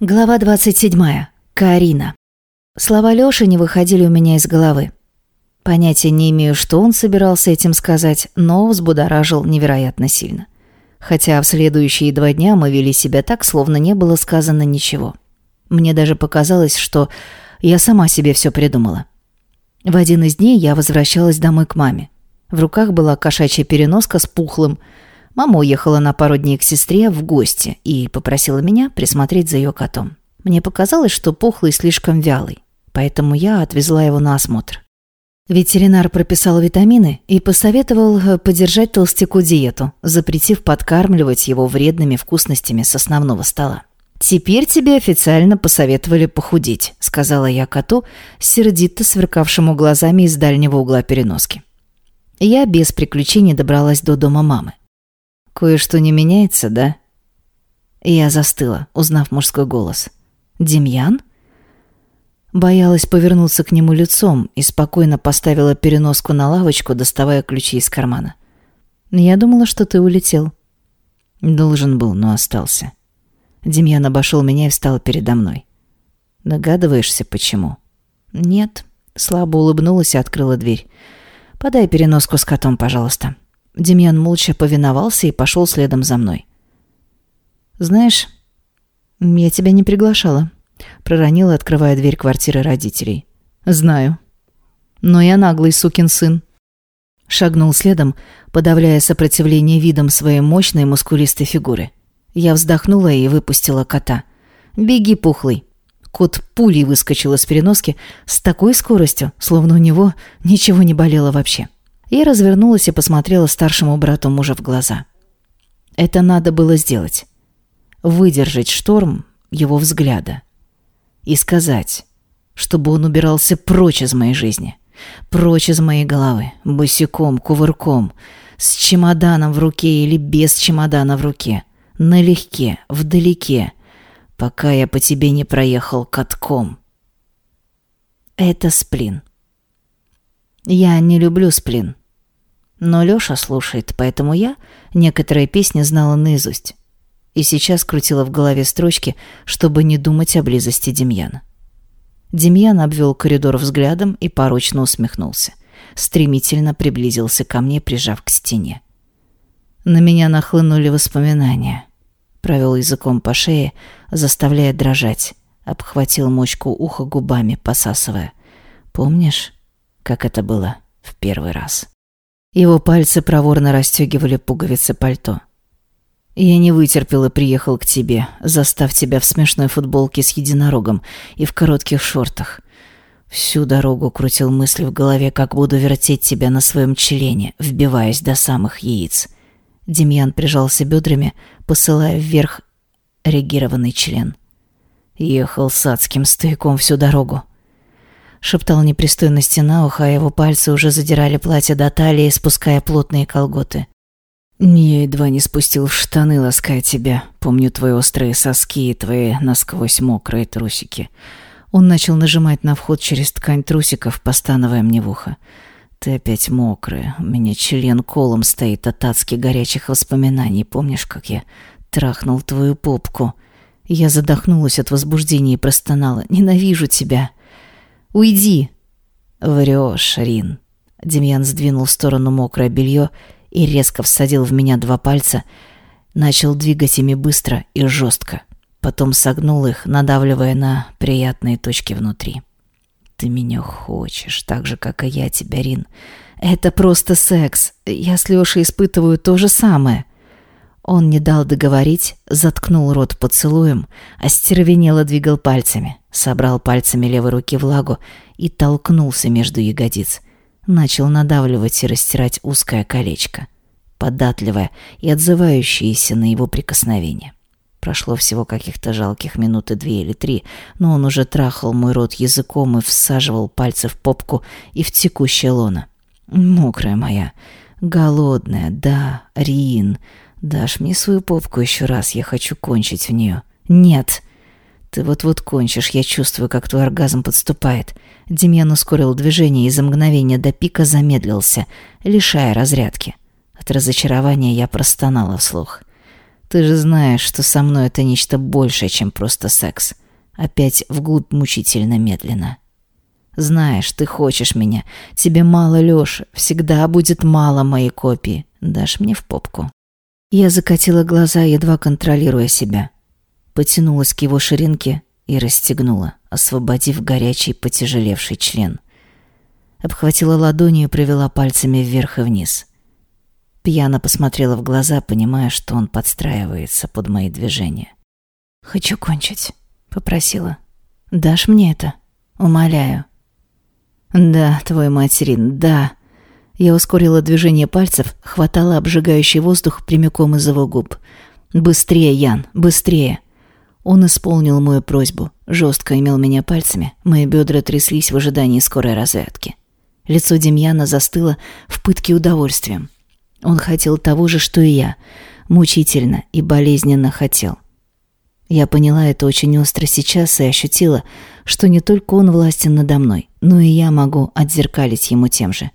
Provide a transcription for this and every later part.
Глава 27. Карина. Слова Лёши не выходили у меня из головы. Понятия не имею, что он собирался этим сказать, но взбудоражил невероятно сильно. Хотя в следующие два дня мы вели себя так, словно не было сказано ничего. Мне даже показалось, что я сама себе все придумала. В один из дней я возвращалась домой к маме. В руках была кошачья переноска с пухлым, Мама уехала на пару дней к сестре в гости и попросила меня присмотреть за ее котом. Мне показалось, что пухлый слишком вялый, поэтому я отвезла его на осмотр. Ветеринар прописал витамины и посоветовал э, поддержать толстяку диету, запретив подкармливать его вредными вкусностями с основного стола. «Теперь тебе официально посоветовали похудеть», — сказала я коту, сердито сверкавшему глазами из дальнего угла переноски. Я без приключений добралась до дома мамы. «Кое-что не меняется, да?» Я застыла, узнав мужской голос. «Демьян?» Боялась повернуться к нему лицом и спокойно поставила переноску на лавочку, доставая ключи из кармана. «Я думала, что ты улетел». «Должен был, но остался». Демьян обошел меня и встал передо мной. «Догадываешься, почему?» «Нет». Слабо улыбнулась и открыла дверь. «Подай переноску с котом, пожалуйста». Демьян молча повиновался и пошел следом за мной. «Знаешь, я тебя не приглашала», — проронила, открывая дверь квартиры родителей. «Знаю. Но я наглый сукин сын». Шагнул следом, подавляя сопротивление видом своей мощной мускулистой фигуры. Я вздохнула и выпустила кота. «Беги, пухлый». Кот пулей выскочил из переноски с такой скоростью, словно у него ничего не болело вообще. Я развернулась и посмотрела старшему брату мужа в глаза. Это надо было сделать. Выдержать шторм его взгляда. И сказать, чтобы он убирался прочь из моей жизни. Прочь из моей головы, босиком, кувырком, с чемоданом в руке или без чемодана в руке, налегке, вдалеке, пока я по тебе не проехал катком. Это сплин. Я не люблю сплин. Но Лёша слушает, поэтому я некоторые песни знала наизусть. И сейчас крутила в голове строчки, чтобы не думать о близости Демьяна. Демьян обвел коридор взглядом и порочно усмехнулся. Стремительно приблизился ко мне, прижав к стене. На меня нахлынули воспоминания. Провел языком по шее, заставляя дрожать. Обхватил мочку уха губами, посасывая. «Помнишь?» как это было в первый раз. Его пальцы проворно расстегивали пуговицы пальто. «Я не вытерпел и приехал к тебе, застав тебя в смешной футболке с единорогом и в коротких шортах. Всю дорогу крутил мысли в голове, как буду вертеть тебя на своем члене, вбиваясь до самых яиц». Демьян прижался бедрами, посылая вверх регированный член. Ехал с адским стояком всю дорогу шептал непристойности на ухо, а его пальцы уже задирали платье до талии, спуская плотные колготы. «Я едва не спустил в штаны, лаская тебя. Помню твои острые соски и твои насквозь мокрые трусики». Он начал нажимать на вход через ткань трусиков, постановая мне в ухо. «Ты опять мокрая. У меня член колом стоит от адски горячих воспоминаний. Помнишь, как я трахнул твою попку?» Я задохнулась от возбуждения и простонала. «Ненавижу тебя!» Уйди!» «Врешь, Рин!» Демьян сдвинул в сторону мокрое белье и резко всадил в меня два пальца, начал двигать ими быстро и жестко. Потом согнул их, надавливая на приятные точки внутри. «Ты меня хочешь, так же, как и я тебя, Рин. Это просто секс. Я с Лешей испытываю то же самое». Он не дал договорить, заткнул рот поцелуем, остервенело двигал пальцами, собрал пальцами левой руки влагу и толкнулся между ягодиц. Начал надавливать и растирать узкое колечко, податливое и отзывающееся на его прикосновение. Прошло всего каких-то жалких минуты две или три, но он уже трахал мой рот языком и всаживал пальцы в попку и в текущее лоно. Мокрая моя, голодная, да, Рин, «Дашь мне свою попку еще раз, я хочу кончить в нее». «Нет!» «Ты вот-вот кончишь, я чувствую, как твой оргазм подступает». Демьян ускорил движение и за мгновение до пика замедлился, лишая разрядки. От разочарования я простонала вслух. Ты же знаешь, что со мной это нечто большее, чем просто секс. Опять вглубь мучительно медленно. Знаешь, ты хочешь меня. Тебе мало, Лёша. Всегда будет мало моей копии. Дашь мне в попку. Я закатила глаза, едва контролируя себя. Потянулась к его ширинке и расстегнула, освободив горячий, потяжелевший член. Обхватила ладонью и провела пальцами вверх и вниз. Пьяно посмотрела в глаза, понимая, что он подстраивается под мои движения. «Хочу кончить», — попросила. «Дашь мне это? Умоляю». «Да, твой материн, да». Я ускорила движение пальцев, хватала обжигающий воздух прямиком из его губ. «Быстрее, Ян, быстрее!» Он исполнил мою просьбу, жестко имел меня пальцами, мои бедра тряслись в ожидании скорой разрядки. Лицо Демьяна застыло в пытке удовольствием. Он хотел того же, что и я. Мучительно и болезненно хотел. Я поняла это очень остро сейчас и ощутила, что не только он властен надо мной, но и я могу отзеркалить ему тем же.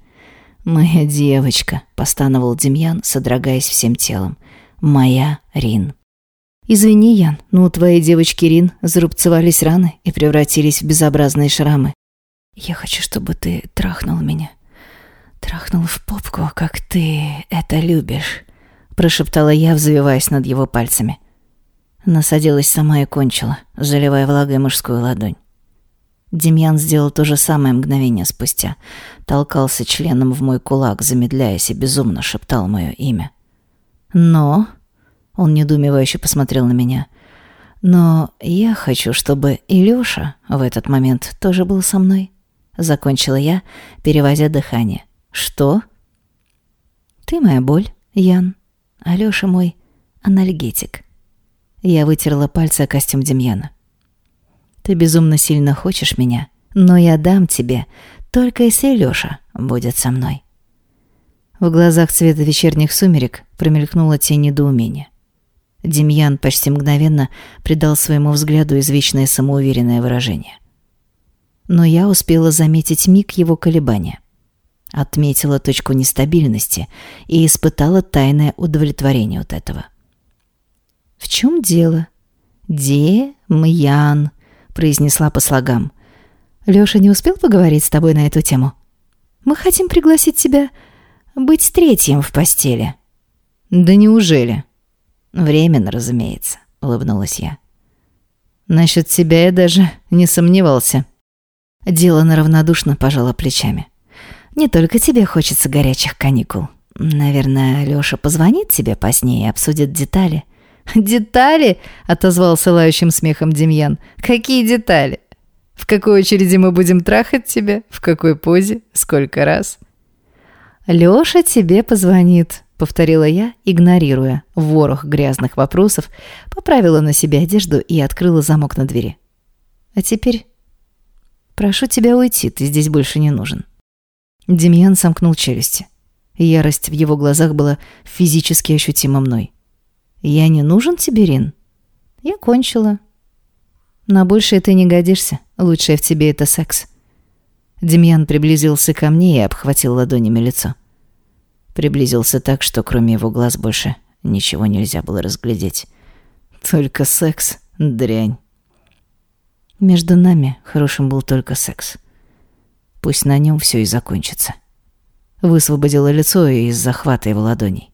«Моя девочка», — постановал Демьян, содрогаясь всем телом. «Моя Рин». «Извини, Ян, но у твоей девочки Рин зарубцевались раны и превратились в безобразные шрамы. Я хочу, чтобы ты трахнул меня. Трахнул в попку, как ты это любишь», — прошептала я, взвиваясь над его пальцами. Насадилась сама и кончила, заливая влагой мужскую ладонь. Демьян сделал то же самое мгновение спустя. Толкался членом в мой кулак, замедляясь и безумно шептал мое имя. «Но...» — он недоумевающе посмотрел на меня. «Но я хочу, чтобы Илюша в этот момент тоже был со мной». Закончила я, переводя дыхание. «Что?» «Ты моя боль, Ян. Алёша мой анальгетик». Я вытерла пальцы о костюм Демьяна. «Ты безумно сильно хочешь меня, но я дам тебе, только если Лёша будет со мной». В глазах цвета вечерних сумерек промелькнула тень недоумения. Демьян почти мгновенно придал своему взгляду извечное самоуверенное выражение но я успела заметить миг его колебания. Отметила точку нестабильности и испытала тайное удовлетворение от этого. «В чем дело?» «Демьян», — произнесла по слогам. «Лёша не успел поговорить с тобой на эту тему? Мы хотим пригласить тебя быть третьим в постели». «Да неужели?» «Временно, разумеется», — улыбнулась я. «Насчет тебя я даже не сомневался». Дилана равнодушно пожала плечами. «Не только тебе хочется горячих каникул. Наверное, Лёша позвонит тебе позднее и обсудит детали». «Детали?» — отозвался лающим смехом Демьян. «Какие детали? В какой очереди мы будем трахать тебя? В какой позе? Сколько раз?» «Лёша тебе позвонит», — повторила я, игнорируя ворох грязных вопросов, поправила на себе одежду и открыла замок на двери. «А теперь «Прошу тебя уйти, ты здесь больше не нужен». Демьян сомкнул челюсти. Ярость в его глазах была физически ощутима мной. «Я не нужен тебе, Рин?» «Я кончила». «На большее ты не годишься. Лучшее в тебе — это секс». Демьян приблизился ко мне и обхватил ладонями лицо. Приблизился так, что кроме его глаз больше ничего нельзя было разглядеть. Только секс — дрянь. Между нами хорошим был только секс. Пусть на нем все и закончится. Высвободила лицо из захвата его ладоней.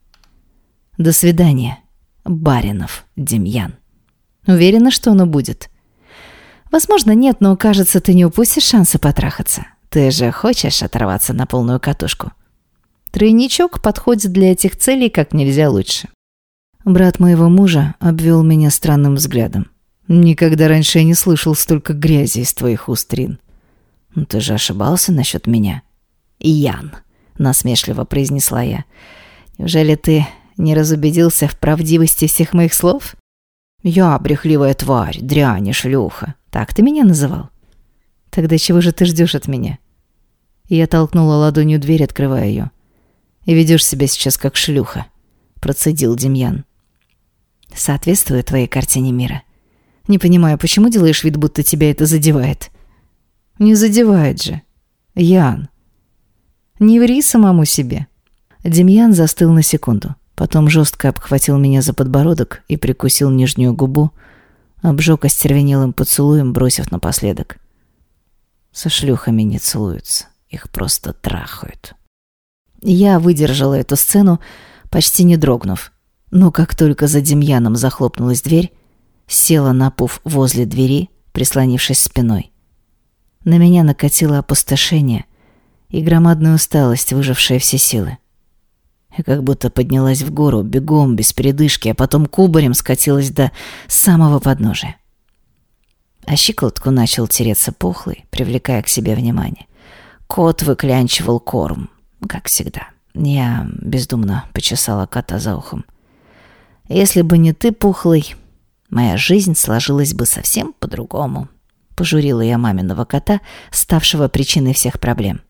До свидания, Баринов Демьян. Уверена, что оно будет. Возможно, нет, но кажется, ты не упустишь шанса потрахаться. Ты же хочешь оторваться на полную катушку. Тройничок подходит для этих целей как нельзя лучше. Брат моего мужа обвел меня странным взглядом. Никогда раньше я не слышал столько грязи из твоих уст, Рин. Ну, ты же ошибался насчет меня. Ян, насмешливо произнесла я. Неужели ты не разубедился в правдивости всех моих слов? Я брехливая тварь, дрянь и шлюха. Так ты меня называл? Тогда чего же ты ждешь от меня? Я толкнула ладонью дверь, открывая ее. И ведешь себя сейчас как шлюха, процедил Демьян. Соответствует твоей картине мира. Не понимаю, почему делаешь вид, будто тебя это задевает? Не задевает же. Ян. Не ври самому себе. Демьян застыл на секунду. Потом жестко обхватил меня за подбородок и прикусил нижнюю губу, обжег остервенелым поцелуем, бросив напоследок. Со шлюхами не целуются, их просто трахают. Я выдержала эту сцену, почти не дрогнув. Но как только за Демьяном захлопнулась дверь, села на пуф возле двери, прислонившись спиной. На меня накатило опустошение и громадная усталость, выжившая все силы. Я как будто поднялась в гору, бегом, без передышки, а потом кубарем скатилась до самого подножия. А щиколотку начал тереться пухлый, привлекая к себе внимание. Кот выклянчивал корм, как всегда. Я бездумно почесала кота за ухом. «Если бы не ты, пухлый, моя жизнь сложилась бы совсем по-другому», пожурила я маминого кота, ставшего причиной всех проблем.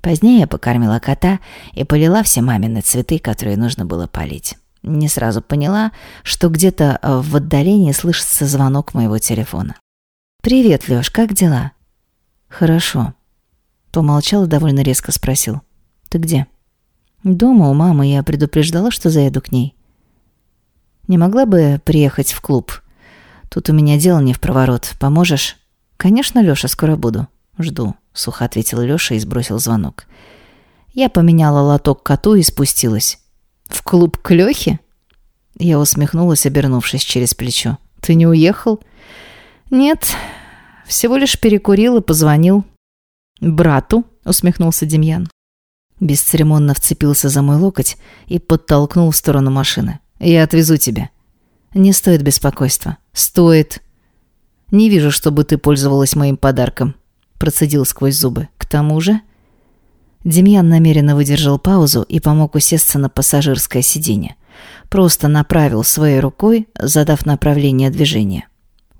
Позднее я покормила кота и полила все мамины цветы, которые нужно было полить. Не сразу поняла, что где-то в отдалении слышится звонок моего телефона. «Привет, Лёш, как дела?» «Хорошо». Помолчал и довольно резко спросил. «Ты где?» «Дома у мамы. Я предупреждала, что заеду к ней». «Не могла бы приехать в клуб? Тут у меня дело не в проворот. Поможешь?» «Конечно, Лёша, скоро буду. Жду», — сухо ответил Лёша и сбросил звонок. Я поменяла лоток коту и спустилась. «В клуб к Лёхе?» Я усмехнулась, обернувшись через плечо. «Ты не уехал?» «Нет, всего лишь перекурил и позвонил». «Брату?» — усмехнулся Демьян. Бесцеремонно вцепился за мой локоть и подтолкнул в сторону машины. «Я отвезу тебя». «Не стоит беспокойства». «Стоит». «Не вижу, чтобы ты пользовалась моим подарком», — процедил сквозь зубы. «К тому же...» Демьян намеренно выдержал паузу и помог усесться на пассажирское сиденье. Просто направил своей рукой, задав направление движения.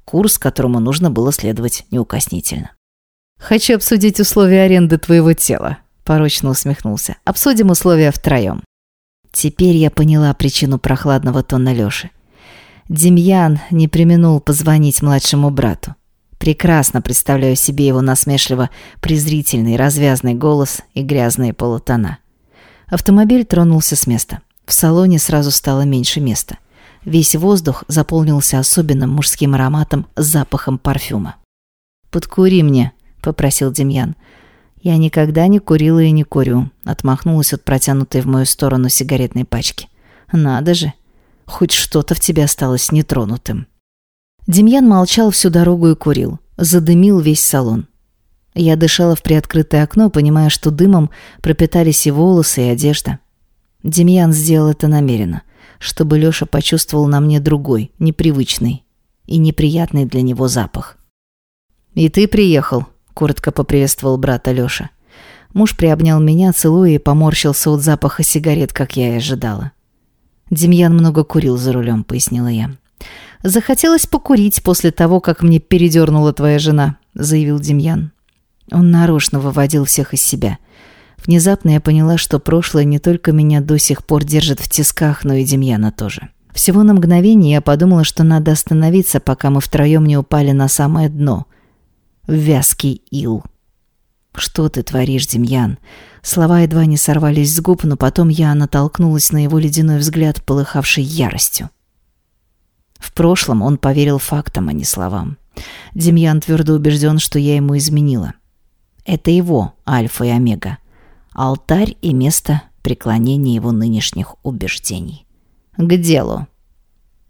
Курс, которому нужно было следовать неукоснительно. «Хочу обсудить условия аренды твоего тела», — порочно усмехнулся. «Обсудим условия втроем». Теперь я поняла причину прохладного тона Лёши. Демьян не применул позвонить младшему брату. Прекрасно представляю себе его насмешливо презрительный развязный голос и грязные полутона. Автомобиль тронулся с места. В салоне сразу стало меньше места. Весь воздух заполнился особенным мужским ароматом с запахом парфюма. «Подкури мне», — попросил Демьян. «Я никогда не курила и не курю», — отмахнулась от протянутой в мою сторону сигаретной пачки. «Надо же, Хоть что-то в тебе осталось нетронутым. Демьян молчал всю дорогу и курил. Задымил весь салон. Я дышала в приоткрытое окно, понимая, что дымом пропитались и волосы, и одежда. Демьян сделал это намеренно, чтобы Лёша почувствовал на мне другой, непривычный и неприятный для него запах. «И ты приехал», — коротко поприветствовал брата Лёша. Муж приобнял меня, целуя и поморщился от запаха сигарет, как я и ожидала. Демьян много курил за рулем, пояснила я. Захотелось покурить после того, как мне передернула твоя жена, заявил Демьян. Он нарочно выводил всех из себя. Внезапно я поняла, что прошлое не только меня до сих пор держит в тисках, но и Демьяна тоже. Всего на мгновение я подумала, что надо остановиться, пока мы втроем не упали на самое дно. Вязкий ил. «Что ты творишь, Демьян?» Слова едва не сорвались с губ, но потом я натолкнулась на его ледяной взгляд, полыхавший яростью. В прошлом он поверил фактам, а не словам. Демьян твердо убежден, что я ему изменила. Это его альфа и омега. Алтарь и место преклонения его нынешних убеждений. К делу.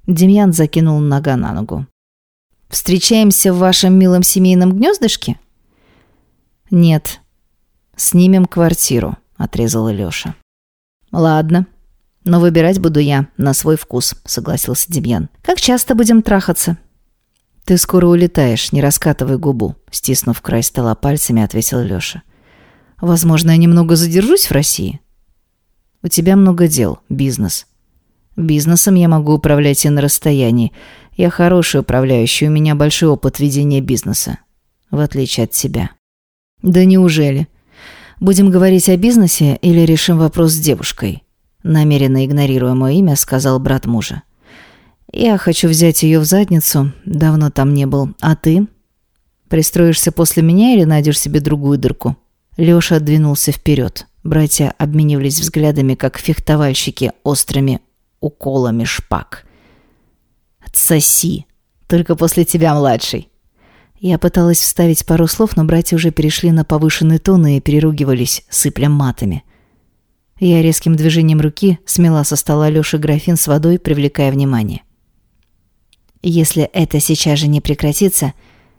Демьян закинул нога на ногу. «Встречаемся в вашем милом семейном гнездышке?» «Нет», «Снимем квартиру», — отрезала Лёша. «Ладно, но выбирать буду я, на свой вкус», — согласился Демьян. «Как часто будем трахаться?» «Ты скоро улетаешь, не раскатывай губу», — стиснув край стола пальцами, ответил Лёша. «Возможно, я немного задержусь в России?» «У тебя много дел, бизнес». «Бизнесом я могу управлять и на расстоянии. Я хороший управляющий, у меня большой опыт ведения бизнеса. В отличие от тебя». «Да неужели?» «Будем говорить о бизнесе или решим вопрос с девушкой?» Намеренно игнорируя мое имя, сказал брат мужа. «Я хочу взять ее в задницу. Давно там не был. А ты? Пристроишься после меня или найдешь себе другую дырку?» Леша двинулся вперед. Братья обменивались взглядами, как фехтовальщики острыми уколами шпаг. «Отсоси! Только после тебя, младший!» Я пыталась вставить пару слов, но братья уже перешли на повышенные тоны и переругивались, сыпля матами. Я резким движением руки смела со стола Лёши графин с водой, привлекая внимание. «Если это сейчас же не прекратится,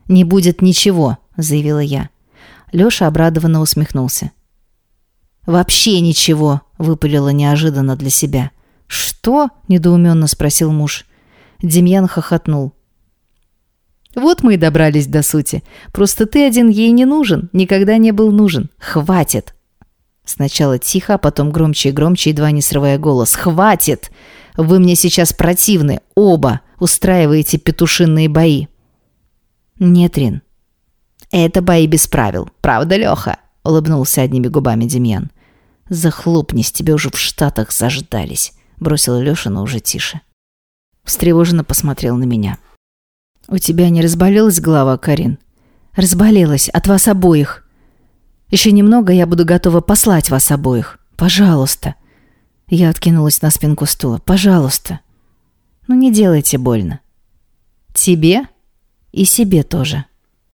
не будет ничего», — заявила я. Лёша обрадованно усмехнулся. «Вообще ничего», — выпалила неожиданно для себя. «Что?» — недоуменно спросил муж. Демьян хохотнул. «Вот мы и добрались до сути. Просто ты один ей не нужен, никогда не был нужен. Хватит!» Сначала тихо, а потом громче и громче, едва не срывая голос. «Хватит! Вы мне сейчас противны, оба! Устраиваете петушинные бои!» «Нет, Рин, это бои без правил. Правда, Леха?» — улыбнулся одними губами Демьян. «Захлопнись, тебе уже в Штатах заждались», — бросила Леша, но уже тише. Встревоженно посмотрел на меня. «У тебя не разболелась голова, Карин?» «Разболелась. От вас обоих. Еще немного, я буду готова послать вас обоих. Пожалуйста». Я откинулась на спинку стула. «Пожалуйста». «Ну не делайте больно». «Тебе?» «И себе тоже».